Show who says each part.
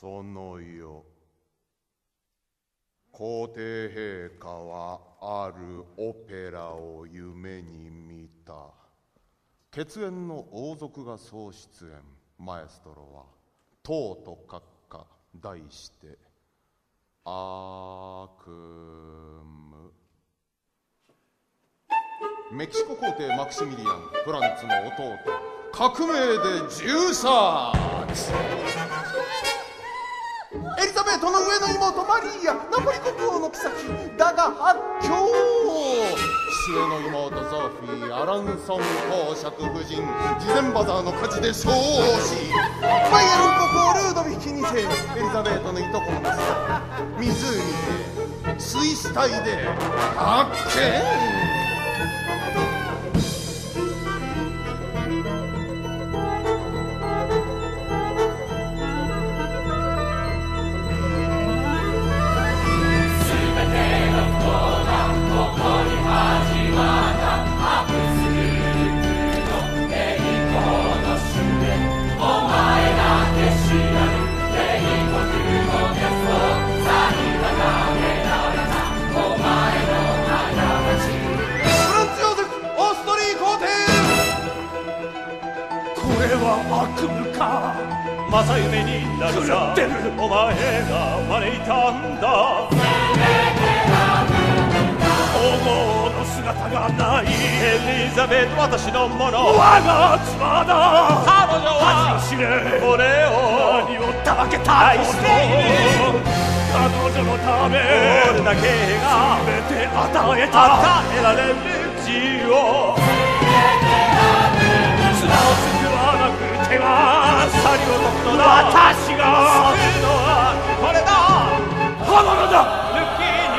Speaker 1: その夜皇帝陛下はあるオペラを夢に見た。血縁の王族が総出演マエストロは「唐」と閣下題して「悪夢」メキシコ皇帝マクシミリアンフランツの弟革命で銃殺。ベートの上の妹マリーアナポリ国王の妃だが発狂。末の妹ソフィーアランソン公爵夫人ジゼンバザーの火事で焼死。マイエルン国王ルードビヒ2世エリザベートのいとこの息子。湖で水死体で発見
Speaker 2: れは悪夢か。
Speaker 3: 正夢になるさ。
Speaker 2: 狂ってる
Speaker 3: お前が招いたんだ。
Speaker 2: 王后の姿がない
Speaker 3: エリザベート私のもの。
Speaker 2: 我が妻だ。
Speaker 3: 彼女は
Speaker 2: 恥を知れ。
Speaker 3: 俺を
Speaker 2: 何を。たわけた
Speaker 3: 愛している。
Speaker 2: 彼女のため。
Speaker 3: 俺だけが。
Speaker 2: 全て与えた。
Speaker 3: 与えられる自由を
Speaker 2: 私が。救うのは
Speaker 3: これだ。刃物だ。
Speaker 2: 抜きに